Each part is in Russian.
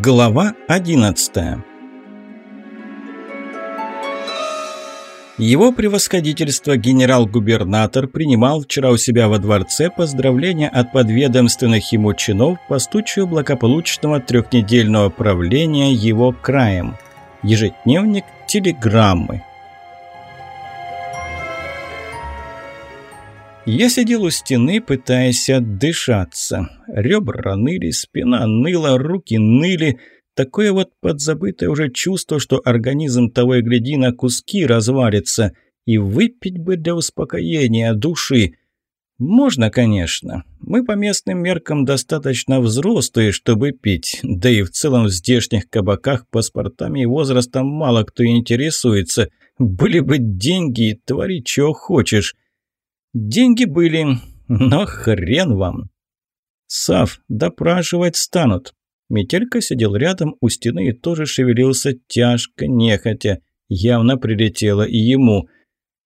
Глава 11 Его превосходительство генерал-губернатор принимал вчера у себя во дворце поздравления от подведомственных ему чинов по случаю благополучного трехнедельного правления его краем. Ежедневник телеграммы. Я сидел у стены, пытаясь отдышаться. Ребра ныли, спина ныла, руки ныли. Такое вот подзабытое уже чувство, что организм того и гляди на куски развалится. И выпить бы для успокоения души. Можно, конечно. Мы по местным меркам достаточно взрослые, чтобы пить. Да и в целом в здешних кабаках паспортами и возрастом мало кто интересуется. Были бы деньги, твори, чего хочешь. Деньги были, но хрен вам. Сав, допрашивать станут. Метелька сидел рядом у стены и тоже шевелился тяжко, нехотя. Явно прилетело и ему.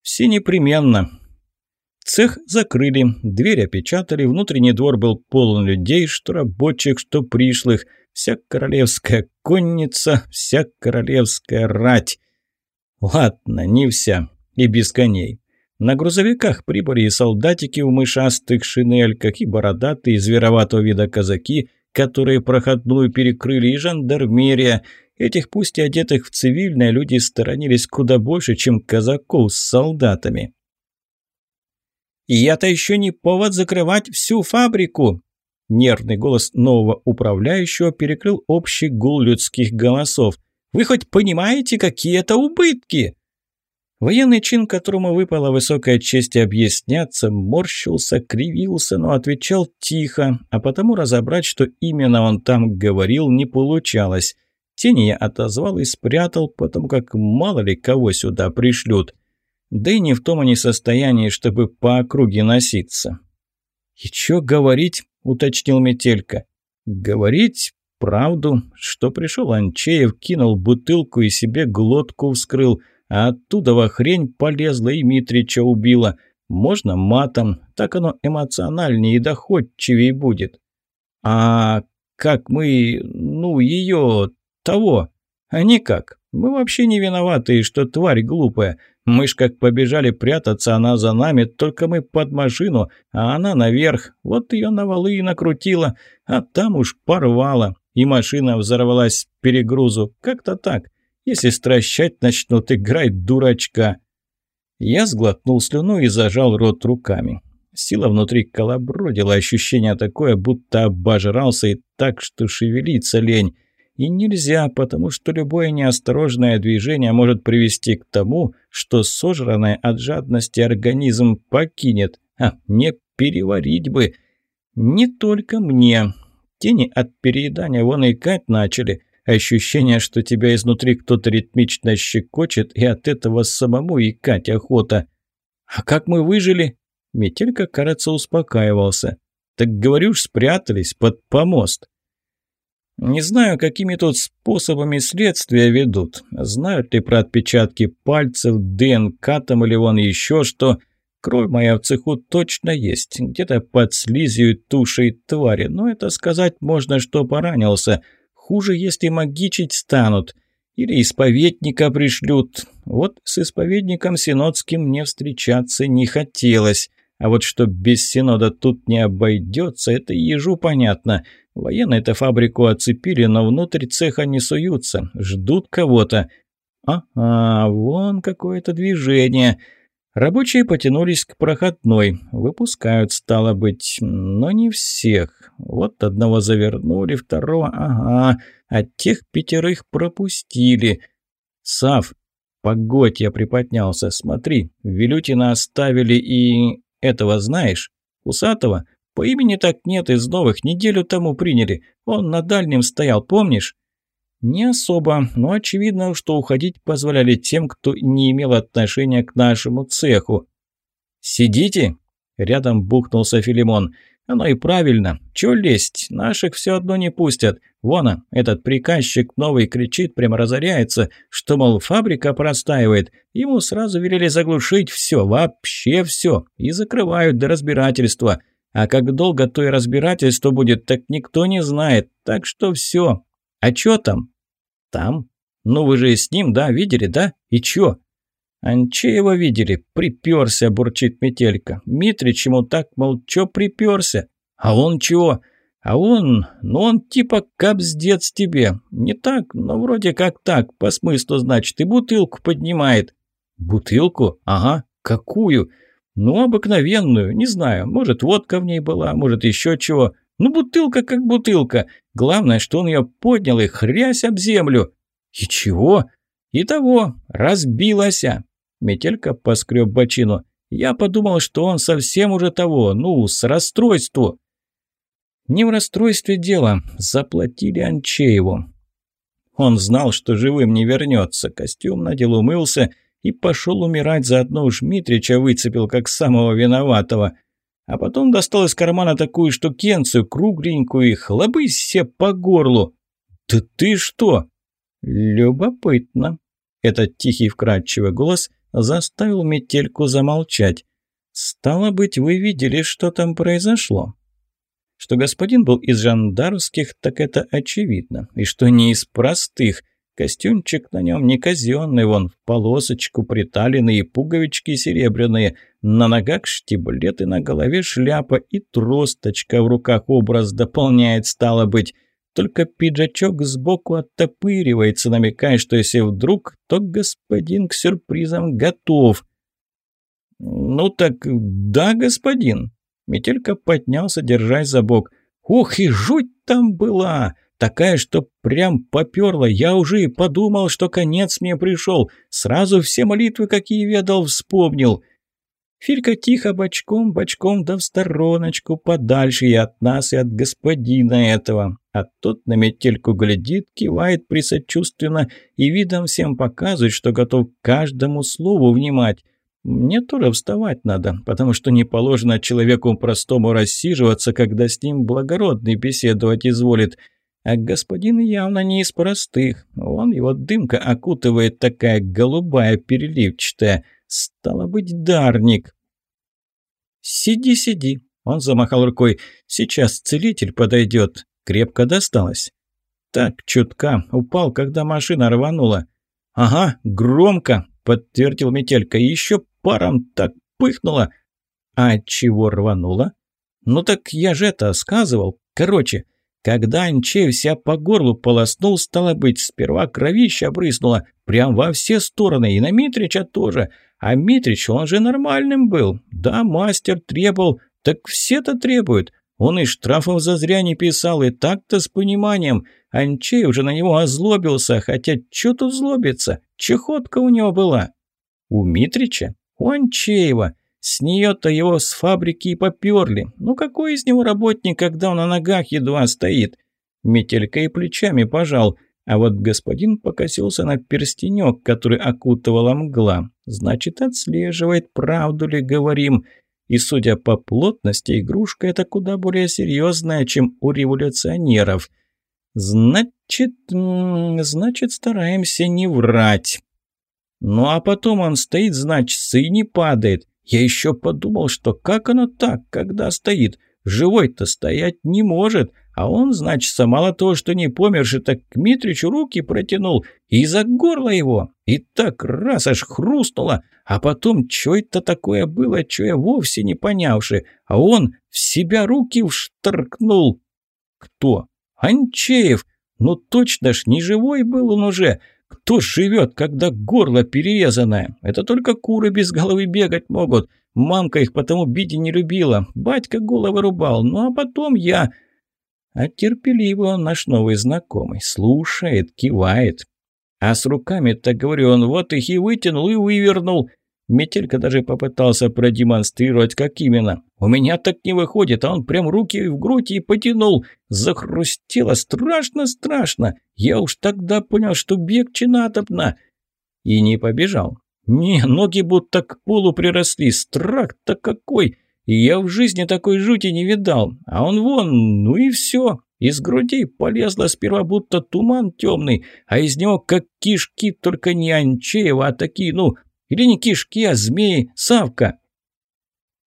Все непременно. Цех закрыли, дверь опечатали, внутренний двор был полон людей, что рабочих, что пришлых. Вся королевская конница, вся королевская рать. Ладно, не вся, и без коней. На грузовиках прибыли и солдатики в мышастых шинельках, и бородатые звероватого вида казаки, которые проходную перекрыли, и жандармерия. Этих пусть и одетых в цивильное люди сторонились куда больше, чем казаков с солдатами. «И это еще не повод закрывать всю фабрику!» Нервный голос нового управляющего перекрыл общий гул людских голосов. «Вы хоть понимаете, какие это убытки?» Военный чин, которому выпала высокая честь объясняться, морщился, кривился, но отвечал тихо, а потому разобрать, что именно он там говорил, не получалось. Тени я отозвал и спрятал, потому как мало ли кого сюда пришлют. Да и не в том они состоянии, чтобы по округе носиться. «И чё говорить?» – уточнил Метелька. «Говорить правду, что пришел Анчеев, кинул бутылку и себе глотку вскрыл» а оттуда во хрень полезла и Митрича убила. Можно матом, так оно эмоциональнее и доходчивее будет. А как мы, ну, ее, того, а никак. Мы вообще не виноваты, что тварь глупая. Мы ж как побежали прятаться, она за нами, только мы под машину, а она наверх. Вот ее на валы и накрутила, а там уж порвала, и машина взорвалась перегрузу. Как-то так. Если стращать начнут, играй дурачка. Я сглотнул слюну и зажал рот руками. Сила внутри колобродила, ощущение такое, будто обожрался и так, что шевелиться лень. И нельзя, потому что любое неосторожное движение может привести к тому, что сожранное от жадности организм покинет. А мне переварить бы. Не только мне. Тени от переедания вон икать начали. Ощущение, что тебя изнутри кто-то ритмично щекочет, и от этого самому икать охота. А как мы выжили? Метелька, кажется, успокаивался. Так говорю ж, спрятались под помост. Не знаю, какими тут способами следствия ведут. Знают ли про отпечатки пальцев, ДНК там или вон еще что. Кровь моя в цеху точно есть, где-то под слизью тушей твари, но это сказать можно, что поранился – Хуже, если магичить станут. Или исповедника пришлют. Вот с исповедником Синодским мне встречаться не хотелось. А вот что без Синода тут не обойдется, это ежу понятно. Военные-то фабрику оцепили, но внутрь цеха не суются. Ждут кого-то. Ага, вон какое-то движение. Рабочие потянулись к проходной. Выпускают, стало быть, но не всех. Вот одного завернули, второго, ага, а тех пятерых пропустили. Сав, погодь, я приподнялся, смотри, Вилютина оставили и... этого знаешь? Усатого? По имени так нет, из новых неделю тому приняли. Он на дальнем стоял, помнишь? «Не особо, но очевидно, что уходить позволяли тем, кто не имел отношения к нашему цеху». «Сидите?» – рядом бухнулся Филимон. «Оно и правильно. Чё лезть? Наших все одно не пустят. Вон, этот приказчик новый кричит, прямо разоряется, что, мол, фабрика простаивает. Ему сразу велели заглушить все, вообще все, и закрывают до разбирательства. А как долго то и разбирательство будет, так никто не знает. Так что все, А чё там? Там? Ну вы же с ним, да, видели, да? И чё? Анчеева видели, приперся, бурчит Метелька. Митрич ему так, мол, чё приперся? А он чего? А он, ну он типа капздец тебе. Не так, но вроде как так, по смыслу, значит, и бутылку поднимает. Бутылку? Ага. Какую? Ну, обыкновенную, не знаю. Может, водка в ней была, может, еще чего. Ну, бутылка как бутылка. Главное, что он ее поднял и хрясь об землю. И чего? И того, разбилась. Метелька поскреб бочину. Я подумал, что он совсем уже того, ну, с расстройству. Не в расстройстве дело, заплатили Анчееву. Он знал, что живым не вернется, костюм надел, умылся и пошел умирать, заодно уж Митрича выцепил как самого виноватого. А потом достал из кармана такую штукенцию, кругленькую, и хлобысь все по горлу. «Да ты что?» «Любопытно». Этот тихий вкрадчивый голос заставил метельку замолчать. «Стало быть, вы видели, что там произошло?» Что господин был из жандармских, так это очевидно. И что не из простых. Костюмчик на нем не казенный, вон в полосочку приталенные, пуговички серебряные, на ногах штиблеты, на голове шляпа и тросточка в руках образ дополняет, стало быть. Только пиджачок сбоку оттопыривается, намекая, что если вдруг, то господин к сюрпризам готов. «Ну так да, господин», Метелька поднялся, держась за бок. «Ух, и жуть там была! Такая, что прям поперла. Я уже и подумал, что конец мне пришел. Сразу все молитвы, какие ведал, вспомнил». Филька тихо бочком, бочком да в стороночку, подальше и от нас, и от господина этого. А тот на метельку глядит, кивает присочувственно и видом всем показывает, что готов каждому слову внимать. Мне тоже вставать надо, потому что не положено человеку простому рассиживаться, когда с ним благородный беседовать изволит. А господин явно не из простых. Он его дымка окутывает такая голубая переливчатая. Стало быть, дарник. «Сиди, сиди», — он замахал рукой. «Сейчас целитель подойдет. Крепко досталось». «Так, чутка. Упал, когда машина рванула». «Ага, громко», — подтвердил Метелька. «Еще паром так пыхнуло. А чего рвануло? Ну так я же это сказывал. Короче, когда Анчей вся по горлу полоснул, стало быть, сперва кровища брызнула, прям во все стороны, и на Митрича тоже. А Митрич, он же нормальным был. Да, мастер требовал, так все-то требуют. Он и штрафов за зря не писал, и так-то с пониманием. Анчей уже на него озлобился, хотя что тут злобиться? Чехотка у него была. У Митрича? У Анчеева. С нее-то его с фабрики и поперли. Ну какой из него работник, когда он на ногах едва стоит? Метелька и плечами пожал. А вот господин покосился на перстенек, который окутывала мгла. Значит, отслеживает, правду ли говорим. И, судя по плотности, игрушка эта куда более серьезная, чем у революционеров. Значит, значит, стараемся не врать. Ну а потом он стоит, значит, и не падает. Я еще подумал, что как оно так, когда стоит? Живой-то стоять не может. А он, значит, мало того, что не померший, так к Митричу руки протянул и за горло его. И так раз аж хрустнуло. А потом, что это такое было, что я вовсе не понявши. А он в себя руки вшторкнул. Кто? Анчеев. Ну точно ж, не живой был он уже. Кто живет, когда горло перерезанное? Это только куры без головы бегать могут. Мамка их потому бить и не любила. Батька головы рубал. Ну а потом я... А терпеливый он наш новый знакомый. Слушает, кивает. А с руками-то, говорю, он вот их и вытянул, и вывернул. Метелька даже попытался продемонстрировать, как именно. У меня так не выходит, а он прям руки в грудь и потянул. Захрустело страшно-страшно. Я уж тогда понял, что бегче надобно. И не побежал. Не, ноги будто к полу приросли. Страх-то какой! Я в жизни такой жути не видал. А он вон, ну и все. Из грудей полезло сперва будто туман темный, а из него как кишки, только не Анчеева, а такие, ну, или не кишки, а змеи, Савка?»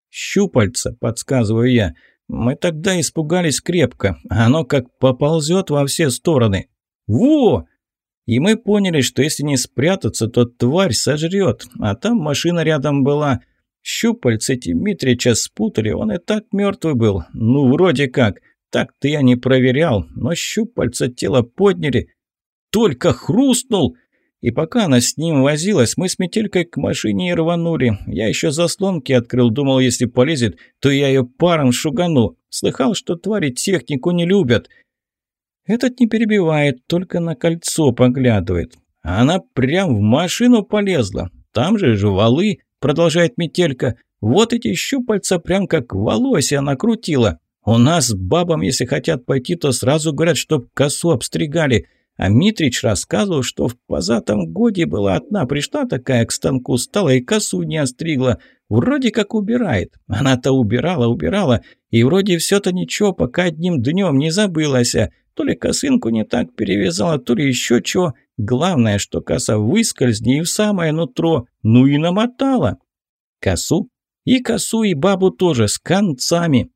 «Щупальца», — подсказываю я. «Мы тогда испугались крепко. Оно как поползет во все стороны». Во! И мы поняли, что если не спрятаться, то тварь сожрет, а там машина рядом была. Щупальцы Дмитрича спутали, он и так мертвый был. Ну, вроде как. Так-то я не проверял, но щупальца тело подняли. Только хрустнул! И пока она с ним возилась, мы с метелькой к машине и рванули. Я еще заслонки открыл, думал, если полезет, то я ее паром шугану. Слыхал, что твари технику не любят. Этот не перебивает, только на кольцо поглядывает. Она прям в машину полезла. Там же же валы, продолжает метелька. Вот эти щупальца прям как волосья накрутила. У нас бабам, если хотят пойти, то сразу говорят, чтоб косу обстригали – а Митрич рассказывал, что в позатом годе была одна, пришла такая к станку, стала и косу не остригла. Вроде как убирает. Она-то убирала, убирала, и вроде все-то ничего, пока одним днем не забылась. То ли косынку не так перевязала, то ли еще чего. Главное, что коса выскользни и в самое нутро, ну и намотала. Косу? И косу, и бабу тоже, с концами.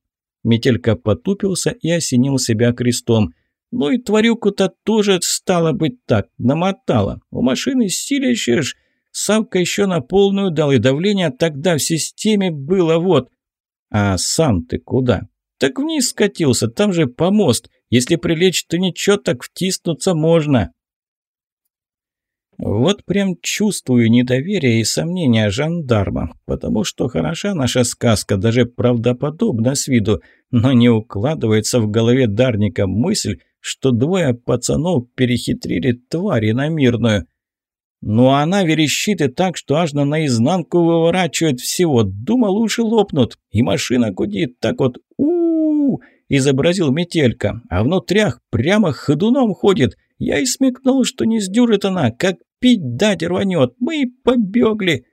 Метелька потупился и осенил себя крестом – ну и тварюку-то тоже стало быть так, намотала. У машины силищешь. Савка еще на полную дал, и давление тогда в системе было вот. А сам ты куда? Так вниз скатился, там же помост. Если прилечь, то ничего, так втиснуться можно. Вот прям чувствую недоверие и сомнения жандарма, потому что хороша наша сказка, даже правдоподобна с виду, но не укладывается в голове Дарника мысль, что двое пацанов перехитрили твари на мирную. Ну а она верещит и так, что аж на наизнанку выворачивает всего. Думал, уши лопнут, и машина гудит так вот у, -у, -у изобразил метелька, а внутрях прямо ходуном ходит. Я и смекнул, что не сдюрит она, как пить дать рванет. Мы и побегли.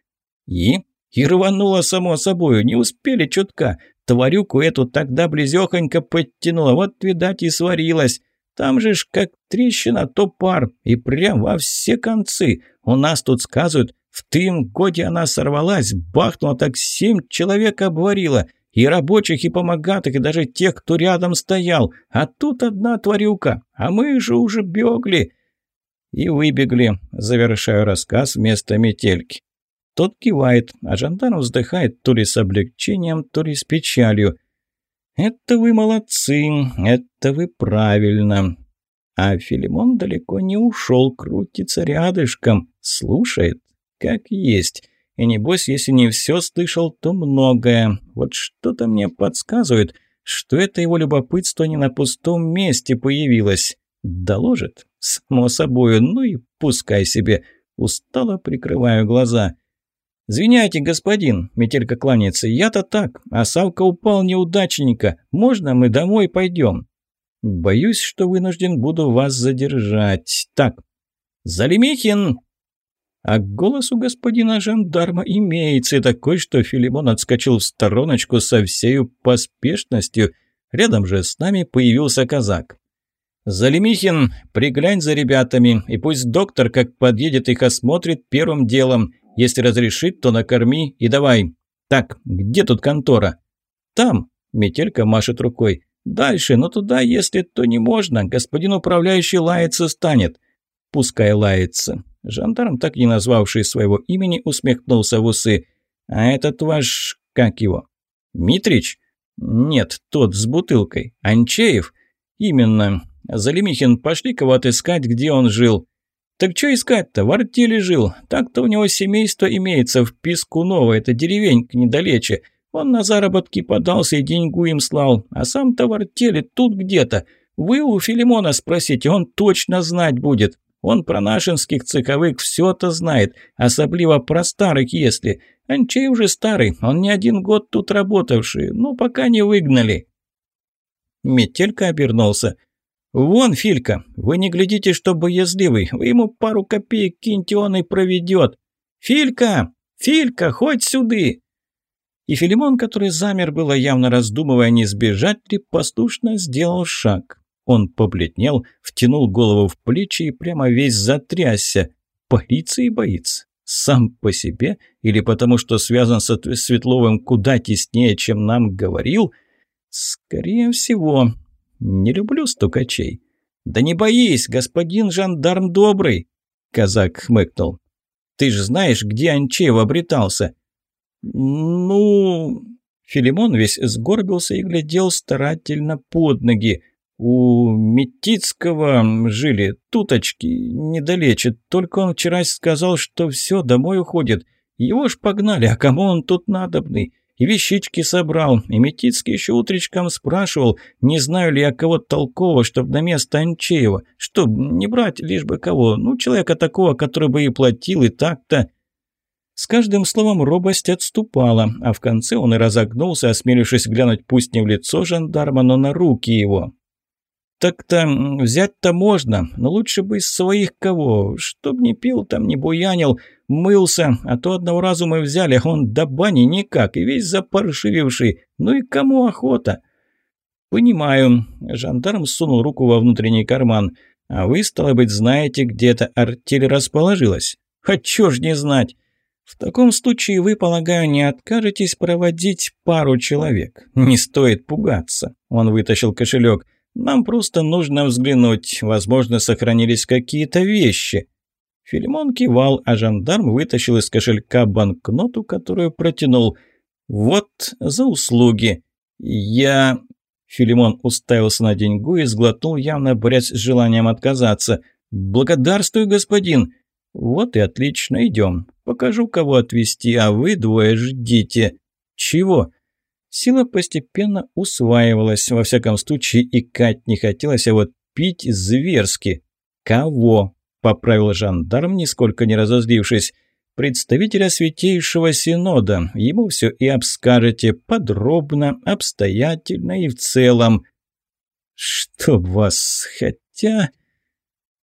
И? И рванула само собою, не успели чутка. Тварюку эту тогда близехонько подтянула, вот, видать, и сварилась. Там же ж как трещина, то пар, и прям во все концы. У нас тут сказывают, в тым годе она сорвалась, бахнула, так семь человек обварила. И рабочих, и помогатых, и даже тех, кто рядом стоял. А тут одна тварюка, а мы же уже бегли. И выбегли, завершаю рассказ вместо метельки. Тот кивает, а жандарм вздыхает то ли с облегчением, то ли с печалью. «Это вы молодцы, это вы правильно». А Филимон далеко не ушел, крутится рядышком, слушает, как есть. И небось, если не все слышал, то многое. Вот что-то мне подсказывает, что это его любопытство не на пустом месте появилось. Доложит? Само собой, ну и пускай себе. Устало прикрываю глаза. «Извиняйте, господин», — метелька кланяется, — «я-то так, а Савка упал неудачненько. Можно мы домой пойдем?» «Боюсь, что вынужден буду вас задержать. Так, Залимихин!» А голос у господина жандарма имеется такой, что Филимон отскочил в стороночку со всею поспешностью. Рядом же с нами появился казак. «Залимихин, приглянь за ребятами, и пусть доктор, как подъедет, их осмотрит первым делом. Если разрешит, то накорми и давай. Так, где тут контора? Там. Метелька машет рукой. Дальше, но туда, если то не можно, господин управляющий лаяться станет. Пускай лается. Жандарм, так не назвавший своего имени, усмехнулся в усы. А этот ваш... как его? Митрич? Нет, тот с бутылкой. Анчеев? Именно. Залимихин, пошли кого отыскать, где он жил. «Так что искать-то? В артели жил. Так-то у него семейство имеется в Пискуново, это деревенька недалече. Он на заработки подался и деньгу им слал, а сам-то в артели тут где-то. Вы у Филимона спросите, он точно знать будет. Он про нашинских цеховых все-то знает, особливо про старых, если. Анчей уже старый, он не один год тут работавший, ну, пока не выгнали». Метелька обернулся – «Вон, Филька, вы не глядите, что боязливый, вы ему пару копеек киньте, он и проведет. Филька! Филька, хоть сюды!» И Филимон, который замер было, явно раздумывая, не сбежать ли, послушно сделал шаг. Он побледнел, втянул голову в плечи и прямо весь затрясся. Полиции боится. Сам по себе или потому, что связан со Светловым куда теснее, чем нам говорил? Скорее всего, не люблю стукачей. «Да не боись, господин жандарм добрый!» Казак хмыкнул. «Ты ж знаешь, где Анчеев обретался?» «Ну...» Филимон весь сгорбился и глядел старательно под ноги. «У Метицкого жили туточки, недалече. Только он вчера сказал, что все, домой уходит. Его ж погнали, а кому он тут надобный? И вещички собрал. И Метицкий еще утречком спрашивал, не знаю ли я кого толкового, чтоб на место Анчеева. Чтоб не брать лишь бы кого. Ну, человека такого, который бы и платил, и так-то. С каждым словом робость отступала, а в конце он и разогнулся, осмелившись глянуть пусть не в лицо жандарма, но на руки его. «Так-то взять-то можно, но лучше бы из своих кого, чтоб не пил там, не буянил, мылся, а то одного разу мы взяли, а он до бани никак, и весь запаршививший, ну и кому охота?» «Понимаю», – жандарм сунул руку во внутренний карман, «а вы, стало быть, знаете, где эта артель расположилась?» «А чё ж не знать?» В таком случае вы, полагаю, не откажетесь проводить пару человек. Не стоит пугаться. Он вытащил кошелек. Нам просто нужно взглянуть. Возможно, сохранились какие-то вещи. Филимон кивал, а жандарм вытащил из кошелька банкноту, которую протянул. «Вот за услуги. Я...» Филимон уставился на деньгу и сглотнул, явно борясь с желанием отказаться. «Благодарствую, господин!» «Вот и отлично, идем. Покажу, кого отвезти, а вы двое ждите». «Чего?» Сила постепенно усваивалась, во всяком случае икать не хотелось, а вот пить зверски. «Кого?» – поправил жандарм, нисколько не разозлившись. «Представителя Святейшего Синода. Ему все и обскажете подробно, обстоятельно и в целом». «Чтоб вас... хотя...»